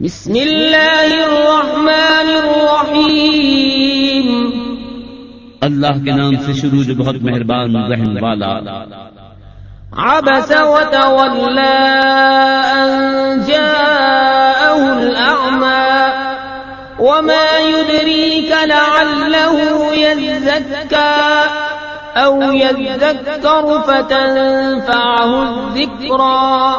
بسم اللہ الرحمن الرحیم۔ اللہ کے نام سے شروع جو بہت مہربان رحم والا۔ عبس وتولى أن جاءه الأعمى وما يدريك لعله يزكى أو يذكر فتنفعه الذكرى۔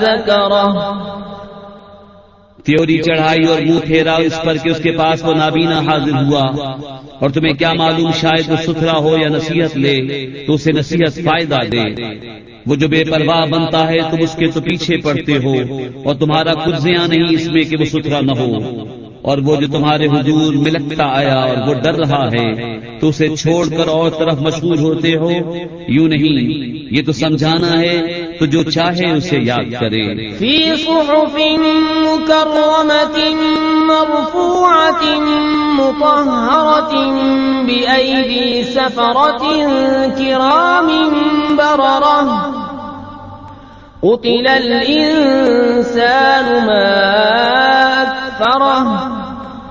ذكره تیوری چڑھائی اور منہ پھیرا اس پر کہ اس کے پاس وہ نابینا حاضر ہوا اور تمہیں کیا معلوم شاید وہ ستھرا ہو یا نصیحت لے تو اسے نصیحت فائدہ دے۔ وہ جو بے پرواہ بنتا ہے تم اس کے تو پیچھے پڑتے ہو اور تمہارا کچھ زیاں نہیں اس میں کہ وہ ستھرا نہ ہو۔ اور وہ جو تمہارے حضور ملکتا آیا اور وہ ڈر رہا ہے، تو اسے چھوڑ کر اور طرف مشہور ہوتے ہو۔ یوں نہیں، یہ تو سمجھانا ہے، تو جو چاہے اسے یاد کرے۔ في صحف مكرمة مرفوعة قتل الإنسان ما أكفره۔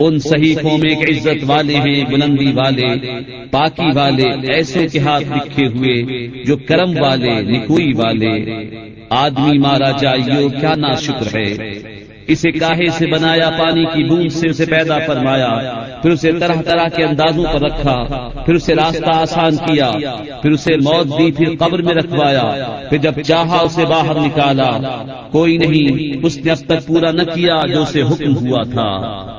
ان صحیفوں میں ایک عزت والے ہیں، بلندی والے، پاکی والے، ایسے کے ہاتھ لکھے ہوئے، جو کرم والے، نکوئی والے۔ آدمی مارا جائیو، کیا نا شکر ہے۔ اسے کاہے سے بنایا، پانی کی بوند سے اسے پیدا فرمایا۔ پھر اسے طرح طرح کے اندازوں پر رکھا۔ پھر اسے راستہ آسان کیا۔ پھر اسے موت دی، پھر قبر میں رکھوایا۔ پھر جب چاہا، اسے باہر نکالا۔ کوئی نہیں، اس نے اب تک پورا نہ کیا جو اسے حکم ہوا تھا۔